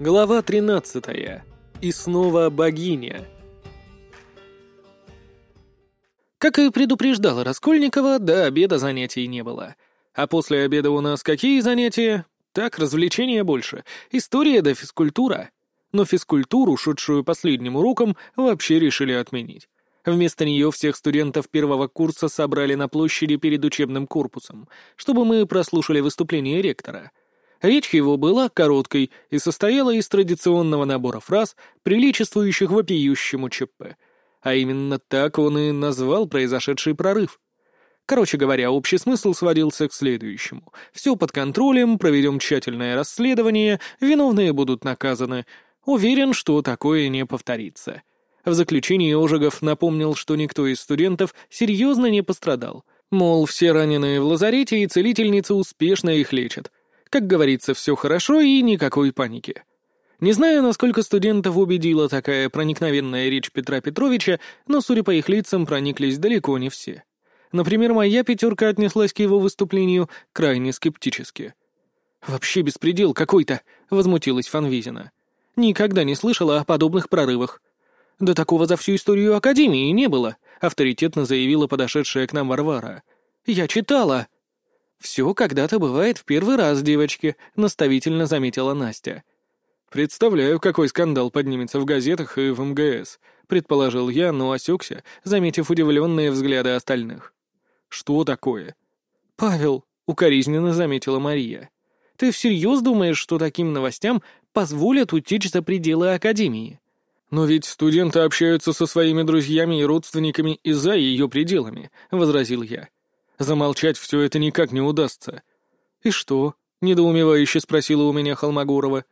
Глава 13. И снова богиня. Как и предупреждала Раскольникова, до обеда занятий не было. А после обеда у нас какие занятия? Так, развлечения больше. История да физкультура. Но физкультуру, шедшую последним уроком, вообще решили отменить. Вместо нее всех студентов первого курса собрали на площади перед учебным корпусом, чтобы мы прослушали выступление ректора. Речь его была короткой и состояла из традиционного набора фраз, приличествующих вопиющему ЧП. А именно так он и назвал произошедший прорыв. Короче говоря, общий смысл сводился к следующему. Все под контролем, проведем тщательное расследование, виновные будут наказаны. Уверен, что такое не повторится. В заключении Ожегов напомнил, что никто из студентов серьезно не пострадал. Мол, все раненые в лазарете, и целительницы успешно их лечат. Как говорится, все хорошо и никакой паники. Не знаю, насколько студентов убедила такая проникновенная речь Петра Петровича, но, судя по их лицам, прониклись далеко не все. Например, моя пятерка отнеслась к его выступлению крайне скептически. «Вообще беспредел какой-то», — возмутилась Фанвизина. «Никогда не слышала о подобных прорывах». «Да такого за всю историю Академии не было», — авторитетно заявила подошедшая к нам Варвара. «Я читала». «Все когда-то бывает в первый раз, девочки», — наставительно заметила Настя. «Представляю, какой скандал поднимется в газетах и в МГС», — предположил я, но осекся, заметив удивленные взгляды остальных. «Что такое?» «Павел», — укоризненно заметила Мария. «Ты всерьез думаешь, что таким новостям позволят утечь за пределы Академии?» «Но ведь студенты общаются со своими друзьями и родственниками и за ее пределами», — возразил я. Замолчать все это никак не удастся. «И что?» — недоумевающе спросила у меня Холмогорова.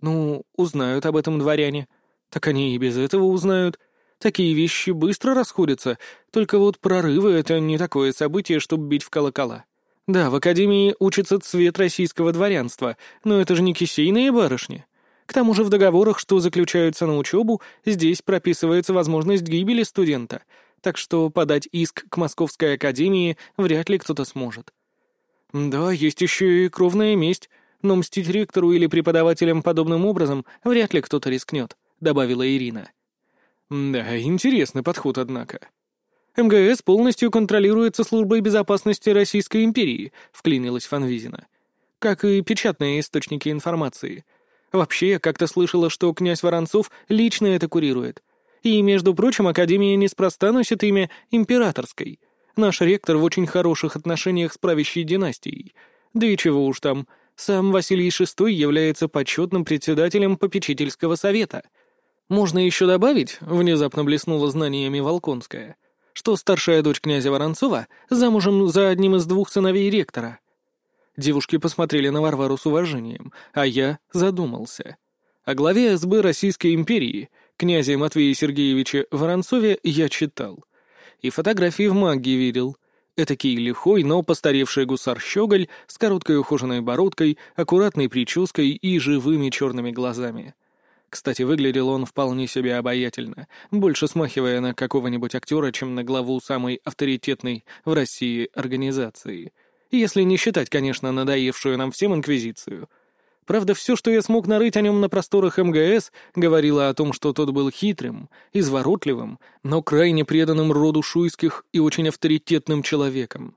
«Ну, узнают об этом дворяне. Так они и без этого узнают. Такие вещи быстро расходятся, только вот прорывы — это не такое событие, чтобы бить в колокола. Да, в Академии учится цвет российского дворянства, но это же не кисейные барышни. К тому же в договорах, что заключаются на учебу, здесь прописывается возможность гибели студента — так что подать иск к Московской академии вряд ли кто-то сможет. Да, есть еще и кровная месть, но мстить ректору или преподавателям подобным образом вряд ли кто-то рискнет, добавила Ирина. Да, интересный подход, однако. МГС полностью контролируется службой безопасности Российской империи, вклинилась Фанвизина. Как и печатные источники информации. Вообще, я как-то слышала, что князь Воронцов лично это курирует. И, между прочим, Академия неспроста носит имя императорской. Наш ректор в очень хороших отношениях с правящей династией. Да и чего уж там, сам Василий VI является почетным председателем попечительского совета. Можно еще добавить, внезапно блеснула знаниями Волконская, что старшая дочь князя Воронцова замужем за одним из двух сыновей ректора. Девушки посмотрели на Варвару с уважением, а я задумался. О главе СБ Российской империи Князя Матвея Сергеевича Воронцове я читал. И фотографии в маге видел. Этакий лихой, но постаревший гусар-щеголь с короткой ухоженной бородкой, аккуратной прической и живыми черными глазами. Кстати, выглядел он вполне себе обаятельно, больше смахивая на какого-нибудь актера, чем на главу самой авторитетной в России организации. Если не считать, конечно, надоевшую нам всем инквизицию — Правда, все, что я смог нарыть о нем на просторах МГС, говорило о том, что тот был хитрым, изворотливым, но крайне преданным роду шуйских и очень авторитетным человеком.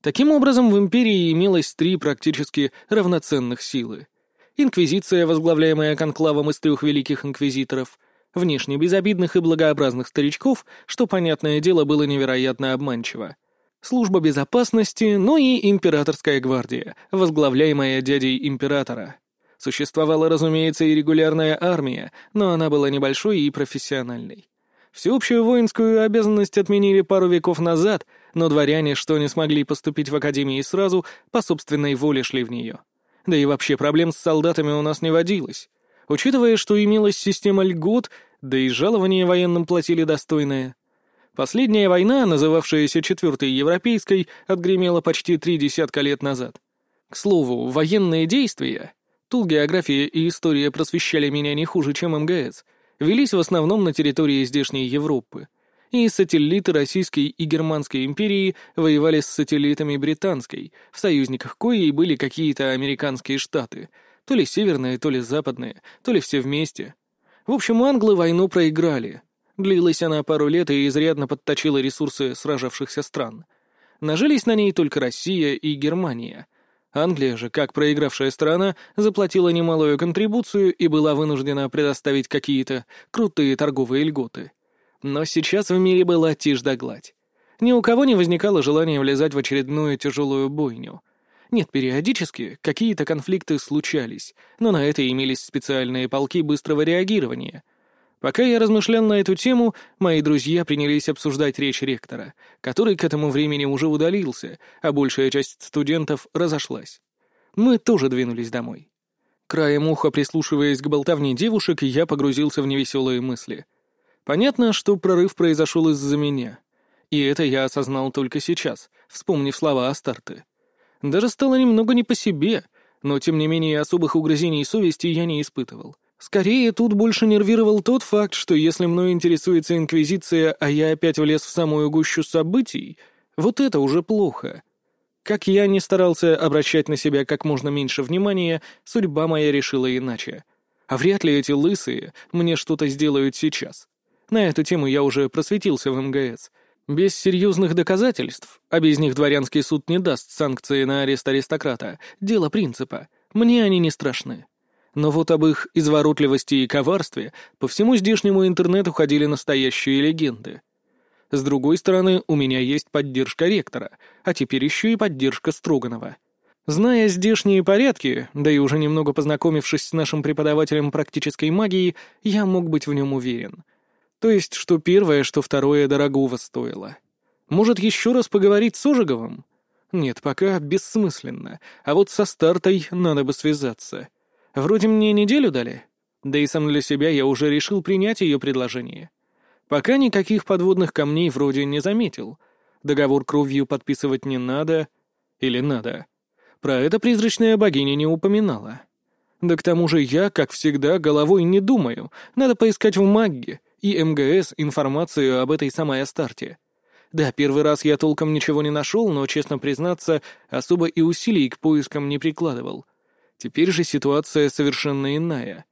Таким образом, в империи имелось три практически равноценных силы. Инквизиция, возглавляемая конклавом из трех великих инквизиторов, внешне безобидных и благообразных старичков, что, понятное дело, было невероятно обманчиво — служба безопасности, но и императорская гвардия, возглавляемая дядей императора. Существовала, разумеется, и регулярная армия, но она была небольшой и профессиональной. Всеобщую воинскую обязанность отменили пару веков назад, но дворяне, что не смогли поступить в академии сразу, по собственной воле шли в нее. Да и вообще проблем с солдатами у нас не водилось. Учитывая, что имелась система льгот, да и жалования военным платили достойное, Последняя война, называвшаяся Четвертой Европейской, отгремела почти три десятка лет назад. К слову, военные действия, тут география и история просвещали меня не хуже, чем МГС, велись в основном на территории здешней Европы. И сателлиты Российской и Германской империи воевали с сателлитами Британской, в союзниках коей были какие-то американские штаты, То ли северные, то ли западные, то ли все вместе. В общем, англы войну проиграли. Длилась она пару лет и изрядно подточила ресурсы сражавшихся стран. Нажились на ней только Россия и Германия. Англия же, как проигравшая страна, заплатила немалую контрибуцию и была вынуждена предоставить какие-то крутые торговые льготы. Но сейчас в мире была тишь да гладь. Ни у кого не возникало желания влезать в очередную тяжелую бойню. Нет, периодически какие-то конфликты случались, но на это имелись специальные полки быстрого реагирования. Пока я размышлял на эту тему, мои друзья принялись обсуждать речь ректора, который к этому времени уже удалился, а большая часть студентов разошлась. Мы тоже двинулись домой. Краем уха прислушиваясь к болтовне девушек, я погрузился в невеселые мысли. Понятно, что прорыв произошел из-за меня. И это я осознал только сейчас, вспомнив слова Астарты. Даже стало немного не по себе, но тем не менее особых угрызений совести я не испытывал. Скорее, тут больше нервировал тот факт, что если мной интересуется Инквизиция, а я опять влез в самую гущу событий, вот это уже плохо. Как я не старался обращать на себя как можно меньше внимания, судьба моя решила иначе. А вряд ли эти лысые мне что-то сделают сейчас. На эту тему я уже просветился в МГС, без серьезных доказательств, а без них дворянский суд не даст санкции на арест аристократа, дело принципа, мне они не страшны. Но вот об их изворотливости и коварстве по всему здешнему интернету ходили настоящие легенды. С другой стороны, у меня есть поддержка ректора, а теперь еще и поддержка Строганова. Зная здешние порядки, да и уже немного познакомившись с нашим преподавателем практической магии, я мог быть в нем уверен. То есть, что первое, что второе дорогого стоило. Может, еще раз поговорить с Ожеговым? Нет, пока бессмысленно, а вот со стартой надо бы связаться. Вроде мне неделю дали. Да и сам для себя я уже решил принять ее предложение. Пока никаких подводных камней вроде не заметил. Договор кровью подписывать не надо. Или надо. Про это призрачная богиня не упоминала. Да к тому же я, как всегда, головой не думаю. Надо поискать в магге и МГС информацию об этой самой Астарте. Да, первый раз я толком ничего не нашел, но, честно признаться, особо и усилий к поискам не прикладывал. Теперь же ситуация совершенно иная.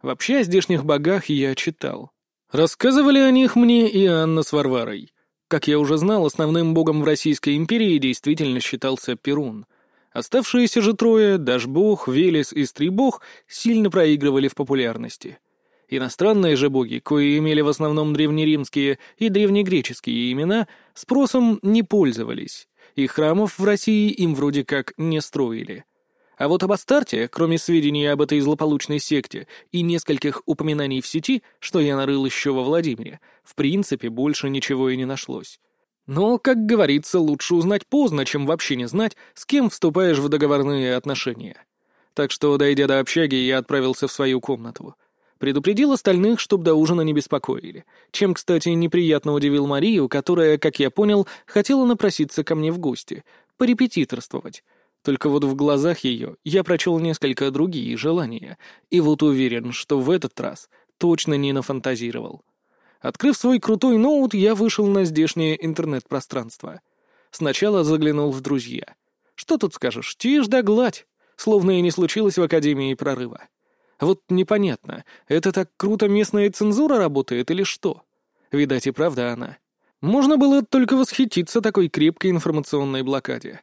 Вообще о здешних богах я читал. Рассказывали о них мне и Анна с Варварой. Как я уже знал, основным богом в Российской империи действительно считался Перун. Оставшиеся же трое, Дашбог, Велес и Стрибог, сильно проигрывали в популярности — Иностранные же боги, кои имели в основном древнеримские и древнегреческие имена, спросом не пользовались, и храмов в России им вроде как не строили. А вот об Астарте, кроме сведений об этой злополучной секте и нескольких упоминаний в сети, что я нарыл еще во Владимире, в принципе больше ничего и не нашлось. Но, как говорится, лучше узнать поздно, чем вообще не знать, с кем вступаешь в договорные отношения. Так что, дойдя до общаги, я отправился в свою комнату — Предупредил остальных, чтоб до ужина не беспокоили. Чем, кстати, неприятно удивил Марию, которая, как я понял, хотела напроситься ко мне в гости, порепетиторствовать. Только вот в глазах ее я прочел несколько другие желания, и вот уверен, что в этот раз точно не нафантазировал. Открыв свой крутой ноут, я вышел на здешнее интернет-пространство. Сначала заглянул в друзья. Что тут скажешь, тишь да гладь, словно и не случилось в Академии прорыва. Вот непонятно, это так круто местная цензура работает или что? Видать и правда она. Можно было только восхититься такой крепкой информационной блокаде.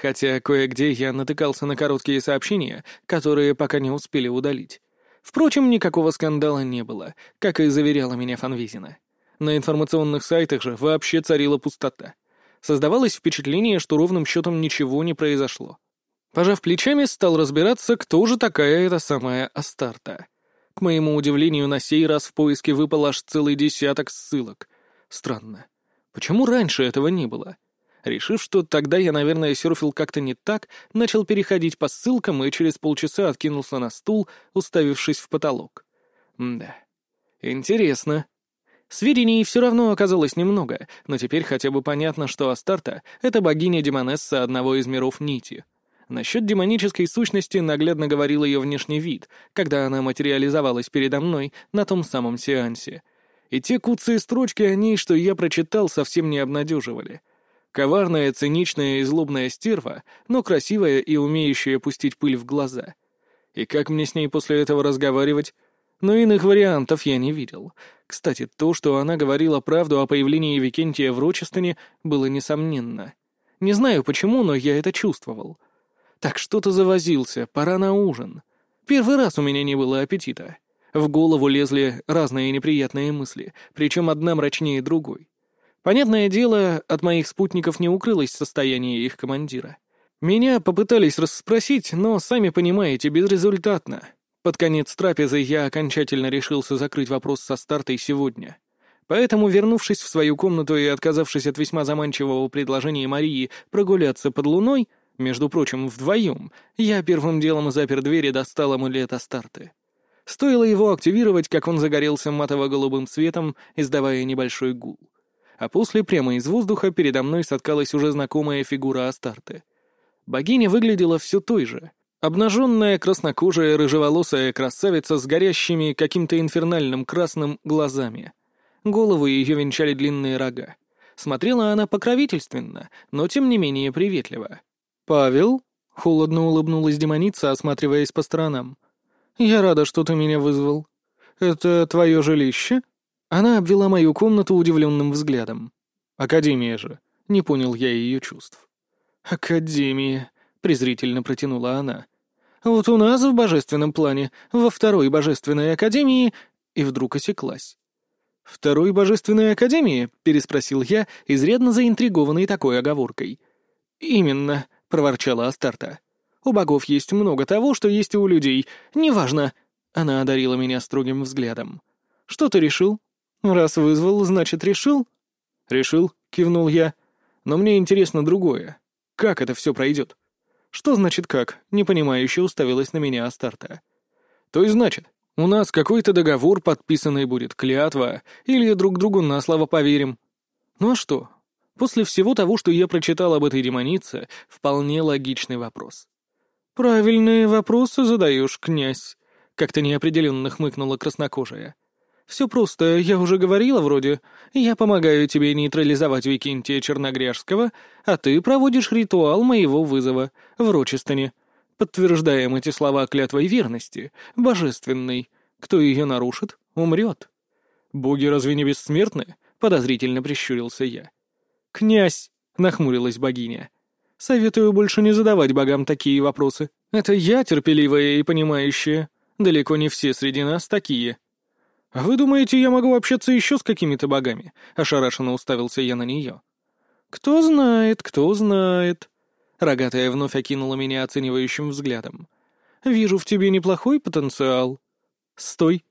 Хотя кое-где я натыкался на короткие сообщения, которые пока не успели удалить. Впрочем, никакого скандала не было, как и заверяла меня Фанвизина. На информационных сайтах же вообще царила пустота. Создавалось впечатление, что ровным счетом ничего не произошло. Пожав плечами, стал разбираться, кто же такая эта самая Астарта. К моему удивлению, на сей раз в поиске выпал аж целый десяток ссылок. Странно. Почему раньше этого не было? Решив, что тогда я, наверное, серфил как-то не так, начал переходить по ссылкам и через полчаса откинулся на стул, уставившись в потолок. да. Интересно. Сведений все равно оказалось немного, но теперь хотя бы понятно, что Астарта — это богиня-демонесса одного из миров Нити — Насчет демонической сущности наглядно говорил ее внешний вид, когда она материализовалась передо мной на том самом сеансе. И те куцые строчки о ней, что я прочитал, совсем не обнадеживали. Коварная, циничная и злобная стерва, но красивая и умеющая пустить пыль в глаза. И как мне с ней после этого разговаривать? Но иных вариантов я не видел. Кстати, то, что она говорила правду о появлении Викентия в Рочестоне, было несомненно. Не знаю почему, но я это чувствовал. Так что-то завозился, пора на ужин. Первый раз у меня не было аппетита. В голову лезли разные неприятные мысли, причем одна мрачнее другой. Понятное дело, от моих спутников не укрылось состояние их командира. Меня попытались расспросить, но, сами понимаете, безрезультатно. Под конец трапезы я окончательно решился закрыть вопрос со стартой сегодня. Поэтому, вернувшись в свою комнату и отказавшись от весьма заманчивого предложения Марии прогуляться под луной, между прочим, вдвоем, я первым делом запер дверь и достал амулет Астарты. Стоило его активировать, как он загорелся матово-голубым светом, издавая небольшой гул. А после, прямо из воздуха, передо мной соткалась уже знакомая фигура Астарты. Богиня выглядела все той же. Обнаженная, краснокожая, рыжеволосая красавица с горящими каким-то инфернальным красным глазами. Голову ее венчали длинные рога. Смотрела она покровительственно, но тем не менее приветливо. «Павел?» — холодно улыбнулась демоница, осматриваясь по сторонам. «Я рада, что ты меня вызвал. Это твое жилище?» Она обвела мою комнату удивленным взглядом. «Академия же». Не понял я ее чувств. «Академия», — презрительно протянула она. «Вот у нас в божественном плане, во второй божественной академии...» И вдруг осеклась. «Второй божественной академии?» — переспросил я, изрядно заинтригованный такой оговоркой. «Именно», — проворчала Астарта. У богов есть много того, что есть и у людей. Неважно». Она одарила меня строгим взглядом. «Что ты решил? Раз вызвал, значит, решил?» «Решил», — кивнул я. «Но мне интересно другое. Как это все пройдет?» «Что значит как?» — непонимающе уставилась на меня Астарта. «То есть значит, у нас какой-то договор подписанный будет, клятва, или друг другу на слово поверим. Ну а что? После всего того, что я прочитал об этой демонице, вполне логичный вопрос. «Правильные вопросы задаешь, князь», — как-то неопределенно хмыкнула краснокожая. «Все просто, я уже говорила вроде. Я помогаю тебе нейтрализовать Викентия Черногряжского, а ты проводишь ритуал моего вызова в Рочестоне. Подтверждаем эти слова клятвой верности, божественной. Кто ее нарушит, умрет». «Боги разве не бессмертны?» — подозрительно прищурился я. «Князь!» — нахмурилась богиня. Советую больше не задавать богам такие вопросы. Это я терпеливая и понимающая. Далеко не все среди нас такие. А вы думаете, я могу общаться еще с какими-то богами? Ошарашенно уставился я на нее. Кто знает, кто знает. Рогатая вновь окинула меня оценивающим взглядом. «Вижу в тебе неплохой потенциал». «Стой!»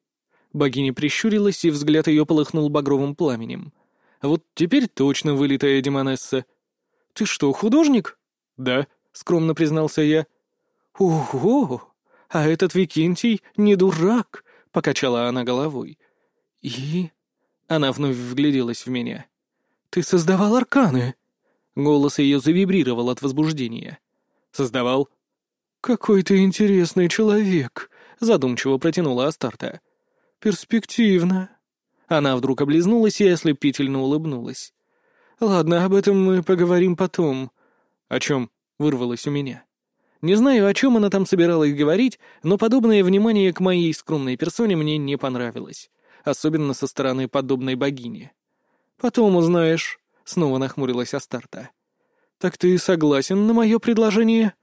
Богиня прищурилась, и взгляд ее полыхнул багровым пламенем. «Вот теперь точно вылитая демонесса. «Ты что, художник?» «Да», — скромно признался я. «Ого! А этот Викентий не дурак!» — покачала она головой. «И...» — она вновь вгляделась в меня. «Ты создавал арканы!» Голос ее завибрировал от возбуждения. «Создавал?» «Какой ты интересный человек!» — задумчиво протянула Астарта. «Перспективно». Она вдруг облизнулась и ослепительно улыбнулась. «Ладно, об этом мы поговорим потом». «О чем?» — вырвалось у меня. Не знаю, о чем она там собиралась говорить, но подобное внимание к моей скромной персоне мне не понравилось, особенно со стороны подобной богини. «Потом узнаешь», — снова нахмурилась Астарта. «Так ты согласен на мое предложение?»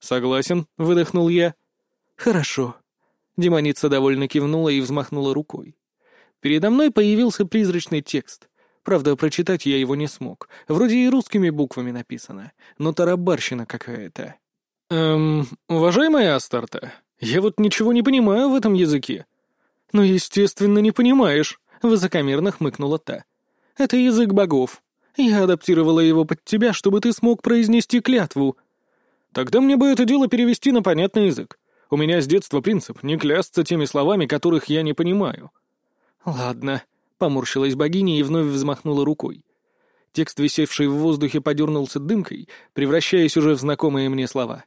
«Согласен», — выдохнул я. «Хорошо». Демоница довольно кивнула и взмахнула рукой. Передо мной появился призрачный текст. Правда, прочитать я его не смог. Вроде и русскими буквами написано, но тарабарщина какая-то. «Эм, уважаемая Астарта, я вот ничего не понимаю в этом языке». «Ну, естественно, не понимаешь», — высокомерно хмыкнула та. «Это язык богов. Я адаптировала его под тебя, чтобы ты смог произнести клятву». «Тогда мне бы это дело перевести на понятный язык. У меня с детства принцип — не клясться теми словами, которых я не понимаю». «Ладно», Поморщилась богиня и вновь взмахнула рукой. Текст, висевший в воздухе, подернулся дымкой, превращаясь уже в знакомые мне слова.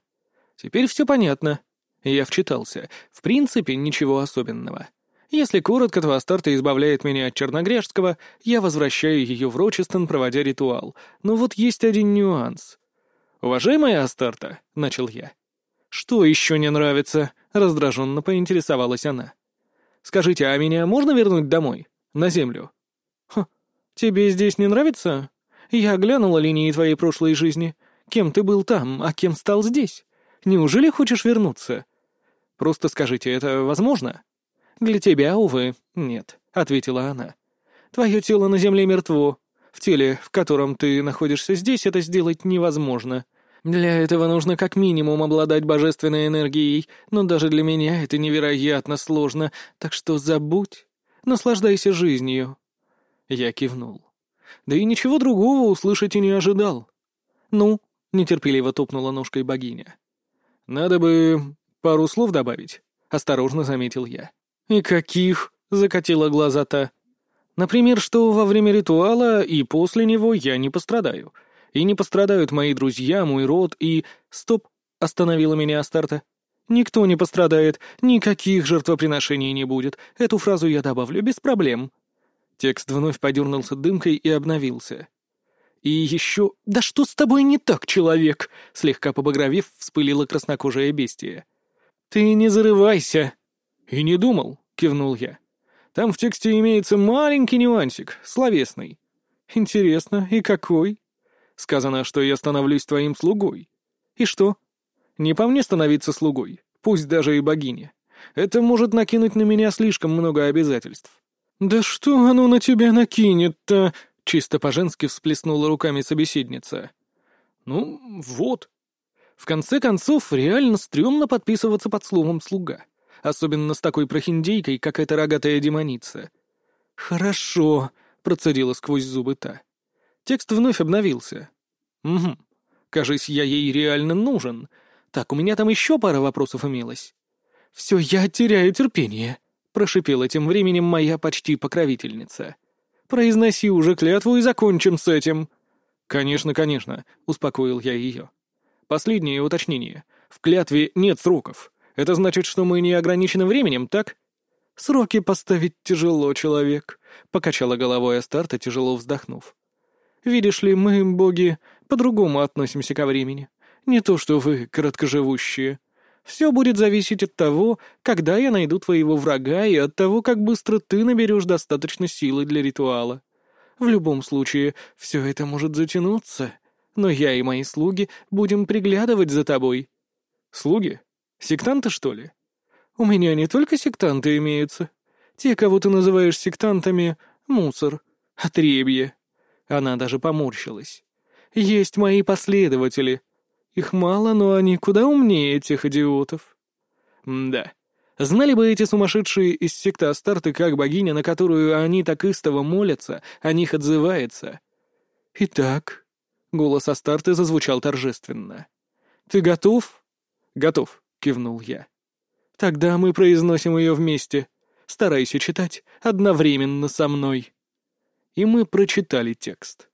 Теперь все понятно. Я вчитался. В принципе, ничего особенного. Если коротко, то Астарта избавляет меня от Черногряжского, я возвращаю ее в Рочестон, проводя ритуал. Но вот есть один нюанс. «Уважаемая Астарта», — начал я. «Что еще не нравится?» —— раздраженно поинтересовалась она. «Скажите, а меня можно вернуть домой? На землю?» «Хм, тебе здесь не нравится? Я глянула линии твоей прошлой жизни. Кем ты был там, а кем стал здесь? Неужели хочешь вернуться?» «Просто скажите, это возможно?» «Для тебя, увы, нет», — ответила она. «Твое тело на земле мертво. В теле, в котором ты находишься здесь, это сделать невозможно. Для этого нужно как минимум обладать божественной энергией, но даже для меня это невероятно сложно, так что забудь, наслаждайся жизнью». Я кивнул. Да и ничего другого услышать и не ожидал. «Ну?» — нетерпеливо топнула ножкой богиня. «Надо бы пару слов добавить», — осторожно заметил я. «И каких?» — закатила глаза та. «Например, что во время ритуала и после него я не пострадаю, и не пострадают мои друзья, мой род и... Стоп! Остановила меня Астарта. Никто не пострадает, никаких жертвоприношений не будет. Эту фразу я добавлю без проблем. Текст вновь подернулся дымкой и обновился. И еще... «Да что с тобой не так, человек?» Слегка побагровев, вспылила краснокожая бестия. «Ты не зарывайся!» «И не думал», — кивнул я. «Там в тексте имеется маленький нюансик, словесный». «Интересно, и какой?» Сказано, что я становлюсь твоим слугой. И что? Не по мне становиться слугой, пусть даже и богиня. Это может накинуть на меня слишком много обязательств. Да что оно на тебя накинет-то? Чисто по-женски всплеснула руками собеседница. Ну, вот. В конце концов, реально стрёмно подписываться под словом «слуга». Особенно с такой прохиндейкой, как эта рогатая демоница. «Хорошо», — процедила сквозь зубы та. Текст вновь обновился. «Угу. Кажись, я ей реально нужен. Так, у меня там еще пара вопросов имелось». «Все, я теряю терпение», — прошипела тем временем моя почти покровительница. «Произноси уже клятву и закончим с этим». «Конечно, конечно», — успокоил я ее. «Последнее уточнение. В клятве нет сроков. Это значит, что мы не ограничены временем, так?» «Сроки поставить тяжело, человек», — покачала головой Астарта, тяжело вздохнув. Видишь ли, мы, боги, по-другому относимся ко времени. Не то, что вы, короткоживущие. Все будет зависеть от того, когда я найду твоего врага, и от того, как быстро ты наберешь достаточно силы для ритуала. В любом случае, все это может затянуться, но я и мои слуги будем приглядывать за тобой. Слуги? Сектанты, что ли? У меня не только сектанты имеются. Те, кого ты называешь сектантами, — мусор, отребье. Она даже поморщилась. «Есть мои последователи. Их мало, но они куда умнее этих идиотов». «Да. Знали бы эти сумасшедшие из секты Астарты, как богиня, на которую они так истово молятся, о них отзывается». «Итак...» — голос Астарты зазвучал торжественно. «Ты готов?» «Готов», — кивнул я. «Тогда мы произносим ее вместе. Старайся читать одновременно со мной» и мы прочитали текст.